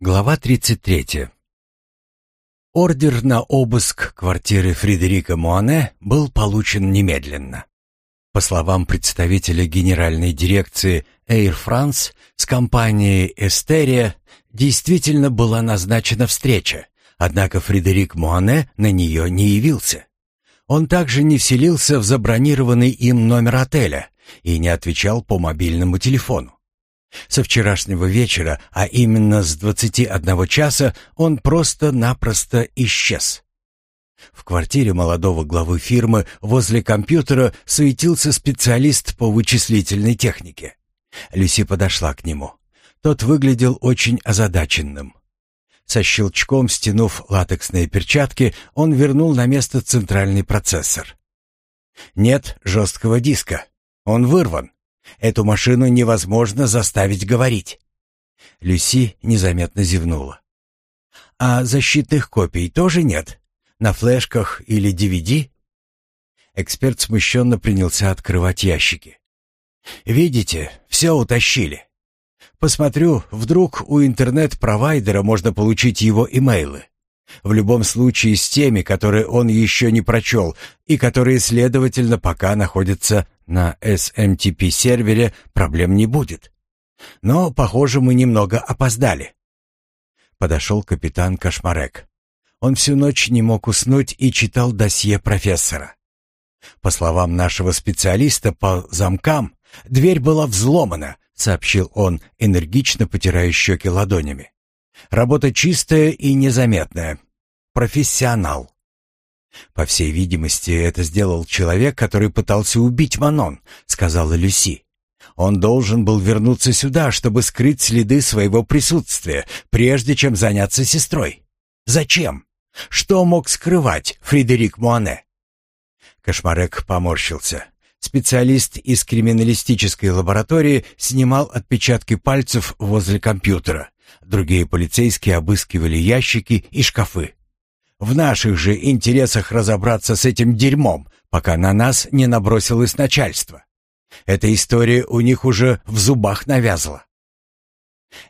Глава 33. Ордер на обыск квартиры Фредерика Муане был получен немедленно. По словам представителя генеральной дирекции Air France с компанией Эстерия действительно была назначена встреча, однако Фредерик Муане на нее не явился. Он также не вселился в забронированный им номер отеля и не отвечал по мобильному телефону. Со вчерашнего вечера, а именно с 21 часа, он просто-напросто исчез. В квартире молодого главы фирмы возле компьютера суетился специалист по вычислительной технике. Люси подошла к нему. Тот выглядел очень озадаченным. Со щелчком стянув латексные перчатки, он вернул на место центральный процессор. «Нет жесткого диска. Он вырван. Эту машину невозможно заставить говорить. Люси незаметно зевнула. А защитных копий тоже нет? На флешках или DVD? Эксперт смущенно принялся открывать ящики. Видите, все утащили. Посмотрю, вдруг у интернет-провайдера можно получить его имейлы. В любом случае с теми, которые он еще не прочел и которые, следовательно, пока находятся на SMTP-сервере, проблем не будет. Но, похоже, мы немного опоздали. Подошел капитан Кошмарек. Он всю ночь не мог уснуть и читал досье профессора. По словам нашего специалиста по замкам, дверь была взломана, сообщил он, энергично потирая щеки ладонями. Работа чистая и незаметная. Профессионал. По всей видимости, это сделал человек, который пытался убить Манон, сказала Люси. Он должен был вернуться сюда, чтобы скрыть следы своего присутствия, прежде чем заняться сестрой. Зачем? Что мог скрывать Фредерик Муане? Кошмарек поморщился. Специалист из криминалистической лаборатории снимал отпечатки пальцев возле компьютера. Другие полицейские обыскивали ящики и шкафы. В наших же интересах разобраться с этим дерьмом, пока на нас не набросилось начальство. Эта история у них уже в зубах навязла.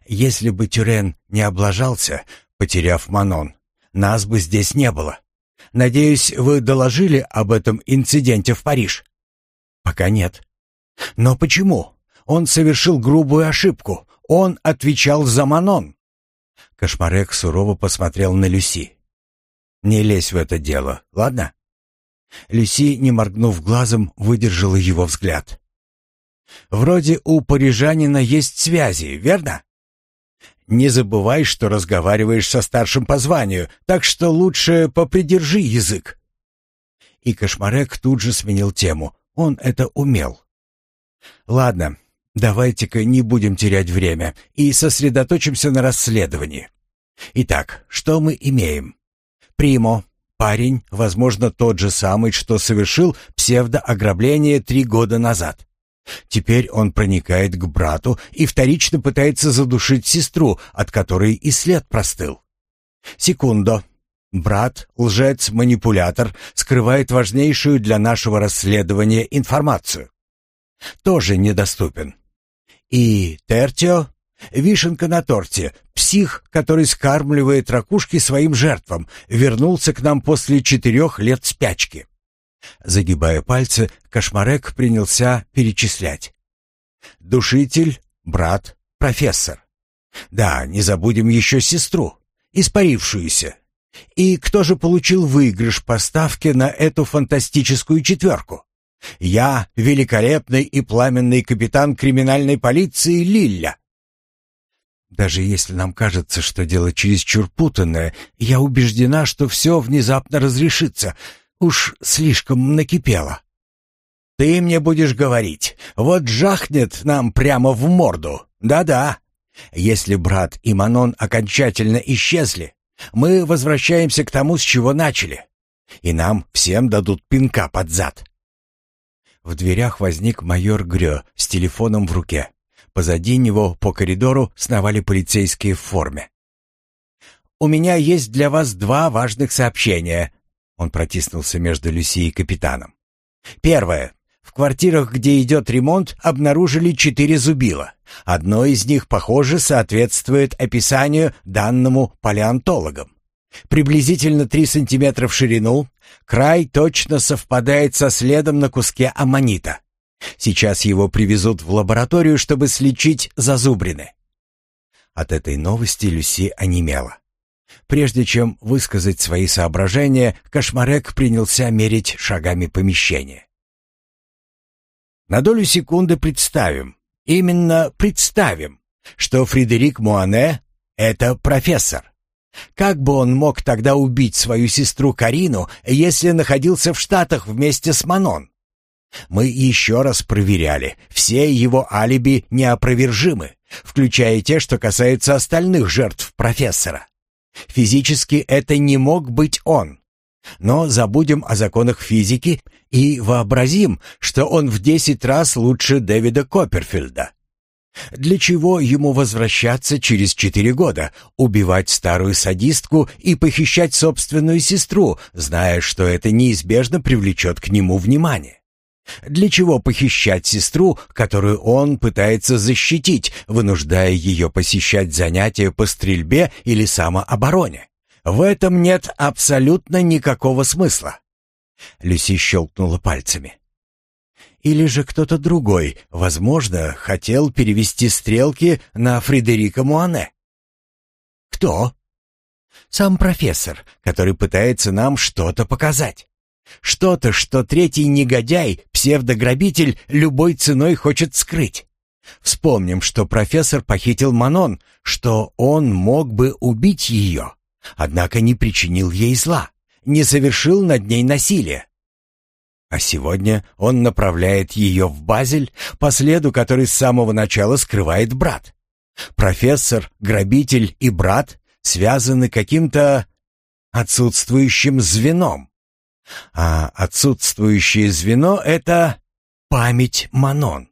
Если бы Тюрен не облажался, потеряв Манон, нас бы здесь не было. Надеюсь, вы доложили об этом инциденте в Париж? Пока нет. Но почему? Он совершил грубую ошибку. Он отвечал за Манон. Кошмарек сурово посмотрел на Люси. «Не лезь в это дело, ладно?» Люси, не моргнув глазом, выдержала его взгляд. «Вроде у парижанина есть связи, верно?» «Не забывай, что разговариваешь со старшим по званию, так что лучше попридержи язык». И Кошмарек тут же сменил тему. Он это умел. «Ладно, давайте-ка не будем терять время и сосредоточимся на расследовании. Итак, что мы имеем?» Примо. Парень, возможно, тот же самый, что совершил псевдоограбление три года назад. Теперь он проникает к брату и вторично пытается задушить сестру, от которой и след простыл. Секундо. Брат, лжец, манипулятор, скрывает важнейшую для нашего расследования информацию. Тоже недоступен. И Тертио Вишенка на торте. Псих, который скармливает ракушки своим жертвам, вернулся к нам после четырех лет спячки. Загибая пальцы, Кошмарек принялся перечислять. Душитель, брат, профессор. Да, не забудем еще сестру, испарившуюся. И кто же получил выигрыш по ставке на эту фантастическую четверку? Я, великолепный и пламенный капитан криминальной полиции Лилля. Даже если нам кажется, что дело чересчур путанное, я убеждена, что все внезапно разрешится. Уж слишком накипело. Ты мне будешь говорить, вот жахнет нам прямо в морду. Да-да. Если брат и Манон окончательно исчезли, мы возвращаемся к тому, с чего начали. И нам всем дадут пинка под зад. В дверях возник майор Грё с телефоном в руке. Позади него по коридору сновали полицейские в форме. «У меня есть для вас два важных сообщения», — он протиснулся между Люси и капитаном. «Первое. В квартирах, где идет ремонт, обнаружили четыре зубила. Одно из них, похоже, соответствует описанию данному палеонтологам. Приблизительно 3 сантиметра в ширину, край точно совпадает со следом на куске аммонита. Сейчас его привезут в лабораторию, чтобы слечить зазубрины. От этой новости Люси онемела. Прежде чем высказать свои соображения, Кошмарек принялся мерить шагами помещение. На долю секунды представим, именно представим, что Фредерик Муане — это профессор. Как бы он мог тогда убить свою сестру Карину, если находился в Штатах вместе с Манон? Мы еще раз проверяли, все его алиби неопровержимы, включая те, что касаются остальных жертв профессора. Физически это не мог быть он. Но забудем о законах физики и вообразим, что он в десять раз лучше Дэвида Копперфильда. Для чего ему возвращаться через четыре года, убивать старую садистку и похищать собственную сестру, зная, что это неизбежно привлечет к нему внимание? Для чего похищать сестру, которую он пытается защитить, вынуждая ее посещать занятия по стрельбе или самообороне? В этом нет абсолютно никакого смысла. Люси щелкнула пальцами. Или же кто-то другой, возможно, хотел перевести стрелки на Фредерика Муане? Кто? Сам профессор, который пытается нам что-то показать. Что-то, что третий негодяй, псевдограбитель, любой ценой хочет скрыть. Вспомним, что профессор похитил Манон, что он мог бы убить ее, однако не причинил ей зла, не совершил над ней насилия. А сегодня он направляет ее в Базель, по следу который с самого начала скрывает брат. Профессор, грабитель и брат связаны каким-то отсутствующим звеном. А отсутствующее звено — это память Манон.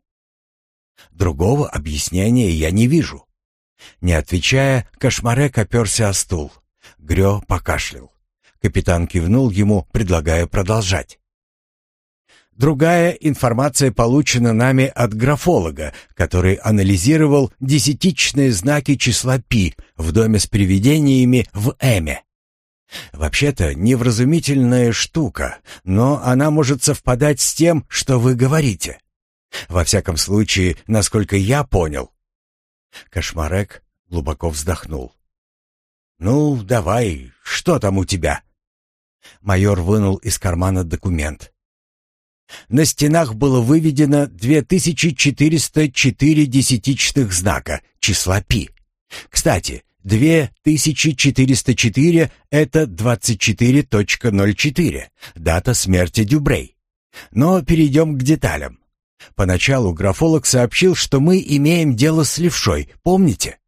Другого объяснения я не вижу. Не отвечая, Кошмарек оперся о стул. Грё покашлял. Капитан кивнул ему, предлагая продолжать. Другая информация получена нами от графолога, который анализировал десятичные знаки числа пи в доме с привидениями в Эме. Вообще-то невразумительная штука, но она может совпадать с тем, что вы говорите. Во всяком случае, насколько я понял. Кошмарек глубоко вздохнул. «Ну, давай, что там у тебя?» Майор вынул из кармана документ. На стенах было выведено 2404 десятичных знака числа пи. Кстати, 2404 — это 24.04, дата смерти Дюбрей. Но перейдем к деталям. Поначалу графолог сообщил, что мы имеем дело с левшой, помните?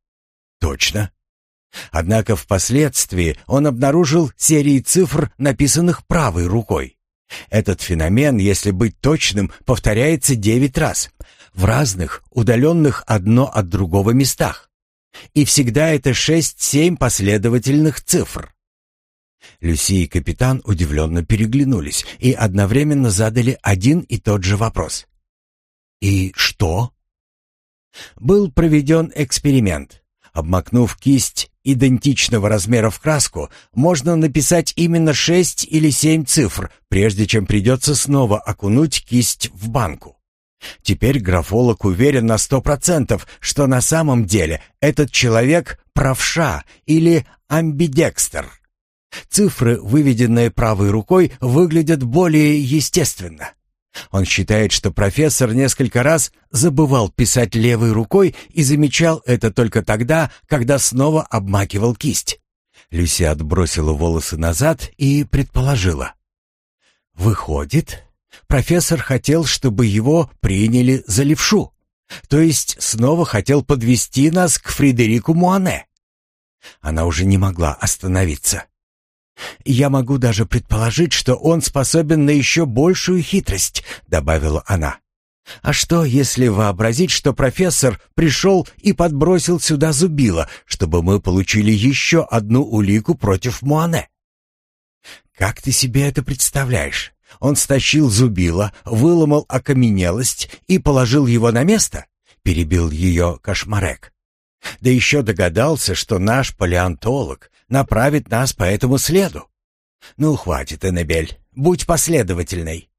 Точно. Однако впоследствии он обнаружил серии цифр, написанных правой рукой. Этот феномен, если быть точным, повторяется девять раз в разных, удаленных одно от другого местах. И всегда это шесть-семь последовательных цифр. Люси и капитан удивленно переглянулись и одновременно задали один и тот же вопрос. «И что?» Был проведен эксперимент. Обмакнув кисть идентичного размера в краску, можно написать именно шесть или семь цифр, прежде чем придется снова окунуть кисть в банку. Теперь графолог уверен на сто процентов, что на самом деле этот человек правша или амбидекстер. Цифры, выведенные правой рукой, выглядят более естественно. Он считает, что профессор несколько раз забывал писать левой рукой и замечал это только тогда, когда снова обмакивал кисть. Люси отбросила волосы назад и предположила. «Выходит, профессор хотел, чтобы его приняли за левшу. То есть снова хотел подвести нас к Фредерику Муане. Она уже не могла остановиться. «Я могу даже предположить, что он способен на еще большую хитрость», — добавила она. «А что, если вообразить, что профессор пришел и подбросил сюда зубило, чтобы мы получили еще одну улику против Муане?» «Как ты себе это представляешь? Он стащил зубило, выломал окаменелость и положил его на место? Перебил ее Кошмарек. Да еще догадался, что наш палеонтолог направит нас по этому следу. Ну, хватит, Эннебель, будь последовательной.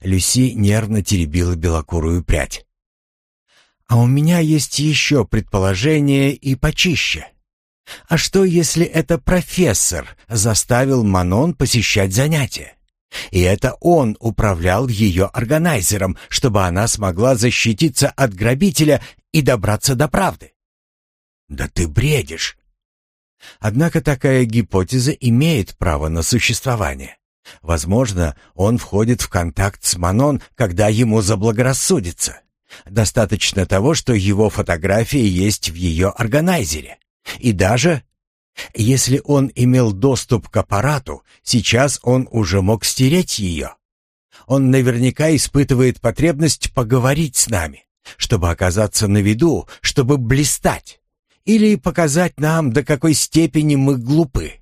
Люси нервно теребила белокурую прядь. А у меня есть еще предположение и почище. А что, если это профессор заставил Манон посещать занятия? И это он управлял ее органайзером, чтобы она смогла защититься от грабителя и добраться до правды. Да ты бредишь. Однако такая гипотеза имеет право на существование. Возможно, он входит в контакт с Манон, когда ему заблагорассудится. Достаточно того, что его фотография есть в ее органайзере. И даже если он имел доступ к аппарату, сейчас он уже мог стереть ее. Он наверняка испытывает потребность поговорить с нами, чтобы оказаться на виду, чтобы блистать. Или показать нам, до какой степени мы глупы.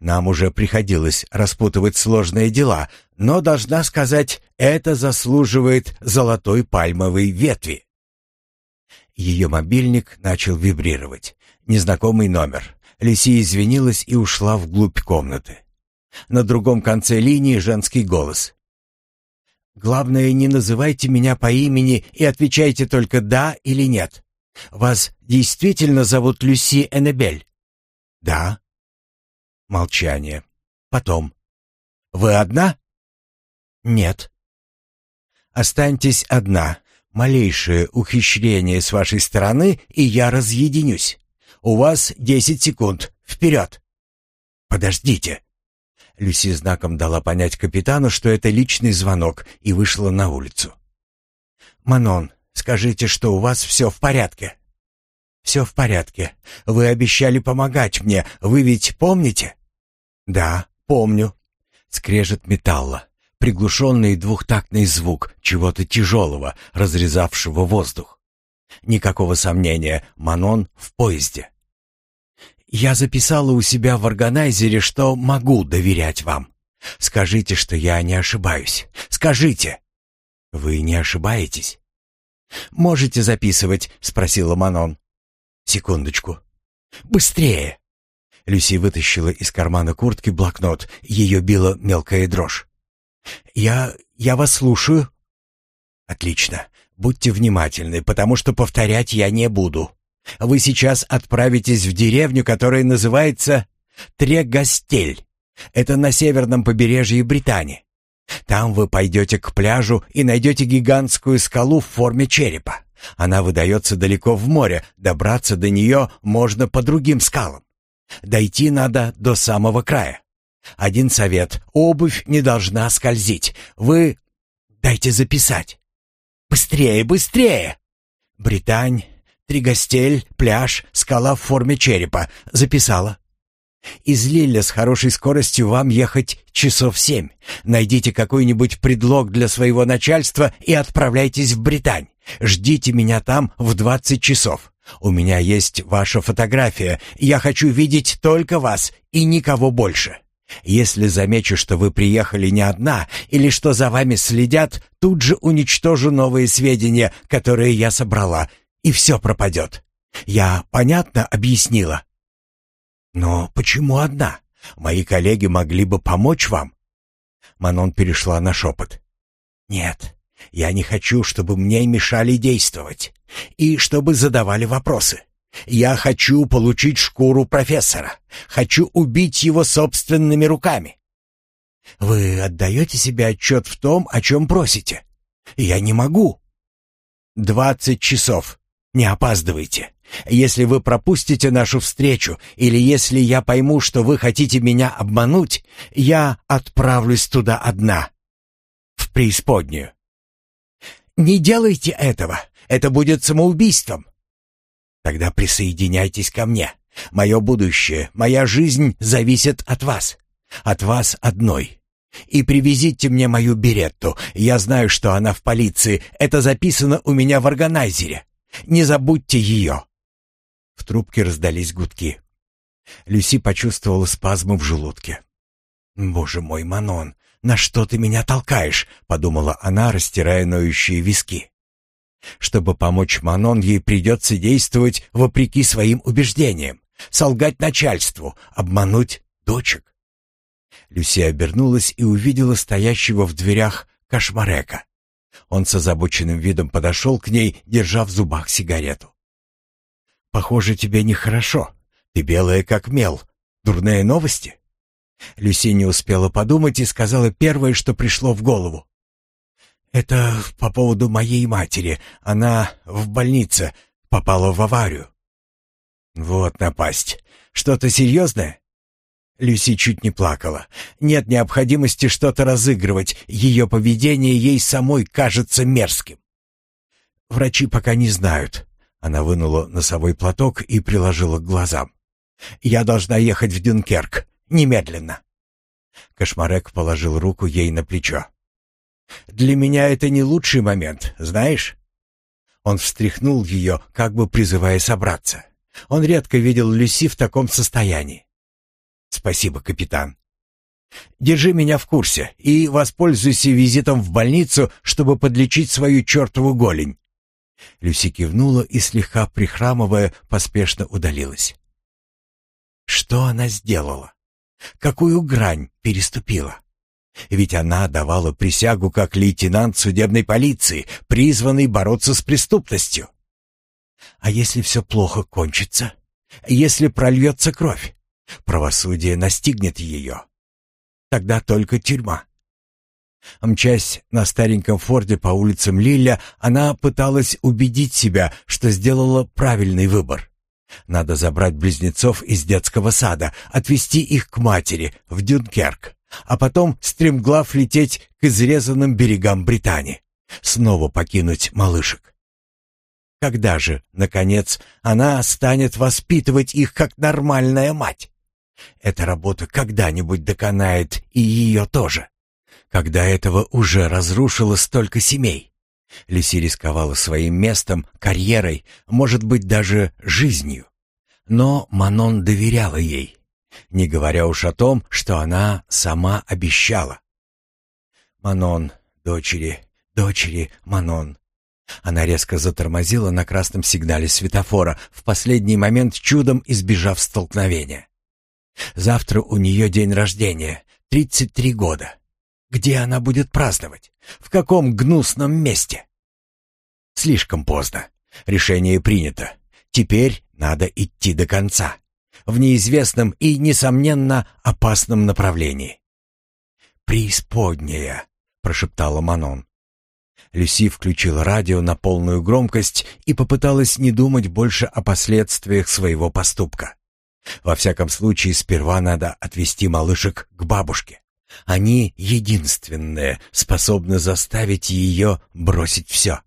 Нам уже приходилось распутывать сложные дела, но, должна сказать, это заслуживает золотой пальмовой ветви. Ее мобильник начал вибрировать. Незнакомый номер. Люси извинилась и ушла вглубь комнаты. На другом конце линии женский голос. «Главное, не называйте меня по имени и отвечайте только «да» или «нет». Вас действительно зовут Люси Эннебель?» «Да». Молчание. Потом. «Вы одна?» «Нет». «Останьтесь одна. Малейшее ухищрение с вашей стороны, и я разъединюсь. У вас десять секунд. Вперед!» «Подождите!» Люси знаком дала понять капитану, что это личный звонок, и вышла на улицу. «Манон, скажите, что у вас все в порядке?» «Все в порядке. Вы обещали помогать мне. Вы ведь помните?» «Да, помню». Скрежет металла приглушенный двухтактный звук чего-то тяжелого, разрезавшего воздух. Никакого сомнения, Манон в поезде. «Я записала у себя в органайзере, что могу доверять вам. Скажите, что я не ошибаюсь. Скажите!» «Вы не ошибаетесь?» «Можете записывать?» — спросила Манон. «Секундочку. Быстрее!» Люси вытащила из кармана куртки блокнот. Ее била мелкая дрожь. «Я... я вас слушаю». «Отлично. Будьте внимательны, потому что повторять я не буду. Вы сейчас отправитесь в деревню, которая называется Трегастель. Это на северном побережье Британии. Там вы пойдете к пляжу и найдете гигантскую скалу в форме черепа. Она выдается далеко в море, добраться до нее можно по другим скалам. Дойти надо до самого края. Один совет. Обувь не должна скользить. Вы... Дайте записать. Быстрее, быстрее! Британь, Тригостель, пляж, скала в форме черепа. Записала. Из Лилля с хорошей скоростью вам ехать часов семь. Найдите какой-нибудь предлог для своего начальства и отправляйтесь в Британь. Ждите меня там в двадцать часов. У меня есть ваша фотография. Я хочу видеть только вас и никого больше. Если замечу, что вы приехали не одна или что за вами следят, тут же уничтожу новые сведения, которые я собрала, и все пропадет. Я понятно объяснила? Но почему одна? Мои коллеги могли бы помочь вам. Манон перешла на шепот. Нет, я не хочу, чтобы мне мешали действовать и чтобы задавали вопросы. Я хочу получить шкуру профессора. Хочу убить его собственными руками. Вы отдаете себе отчет в том, о чем просите? Я не могу. Двадцать часов. Не опаздывайте. Если вы пропустите нашу встречу, или если я пойму, что вы хотите меня обмануть, я отправлюсь туда одна. В преисподнюю. Не делайте этого. Это будет самоубийством. Тогда присоединяйтесь ко мне. Мое будущее, моя жизнь зависит от вас. От вас одной. И привезите мне мою беретту. Я знаю, что она в полиции. Это записано у меня в органайзере. Не забудьте ее». В трубке раздались гудки. Люси почувствовала спазмы в желудке. «Боже мой, Манон, на что ты меня толкаешь?» — подумала она, растирая ноющие виски. Чтобы помочь Манон, ей придется действовать вопреки своим убеждениям, солгать начальству, обмануть дочек. Люси обернулась и увидела стоящего в дверях Кошмарека. Он с озабоченным видом подошел к ней, держа в зубах сигарету. «Похоже, тебе нехорошо. Ты белая как мел. Дурные новости?» Люси не успела подумать и сказала первое, что пришло в голову. «Это по поводу моей матери. Она в больнице, попала в аварию». «Вот напасть. Что-то серьезное?» Люси чуть не плакала. Нет необходимости что-то разыгрывать. Ее поведение ей самой кажется мерзким. Врачи пока не знают. Она вынула носовой платок и приложила к глазам. «Я должна ехать в Дюнкерк. Немедленно!» Кошмарек положил руку ей на плечо. «Для меня это не лучший момент, знаешь?» Он встряхнул ее, как бы призывая собраться. Он редко видел Люси в таком состоянии. «Спасибо, капитан. Держи меня в курсе и воспользуйся визитом в больницу, чтобы подлечить свою чертову голень». Люси кивнула и, слегка прихрамывая, поспешно удалилась. Что она сделала? Какую грань переступила? Ведь она давала присягу как лейтенант судебной полиции, призванный бороться с преступностью. А если все плохо кончится? Если прольется кровь? Правосудие настигнет ее. Тогда только тюрьма. Мчась на стареньком Форде по улицам Лилля, она пыталась убедить себя, что сделала правильный выбор. Надо забрать близнецов из детского сада, отвезти их к матери в Дюнкерк, а потом стремглав лететь к изрезанным берегам Британии, снова покинуть малышек. Когда же, наконец, она станет воспитывать их как нормальная мать? Эта работа когда-нибудь доконает и ее тоже. Когда этого уже разрушило столько семей. Люси рисковала своим местом, карьерой, может быть, даже жизнью. Но Манон доверяла ей, не говоря уж о том, что она сама обещала. «Манон, дочери, дочери, Манон». Она резко затормозила на красном сигнале светофора, в последний момент чудом избежав столкновения. «Завтра у нее день рождения, 33 года. Где она будет праздновать? В каком гнусном месте? Слишком поздно. Решение принято. Теперь надо идти до конца. В неизвестном и, несомненно, опасном направлении. «Преисподняя», — прошептала Манон. Люси включила радио на полную громкость и попыталась не думать больше о последствиях своего поступка. Во всяком случае, сперва надо отвезти малышек к бабушке. Они единственные способны заставить ее бросить все.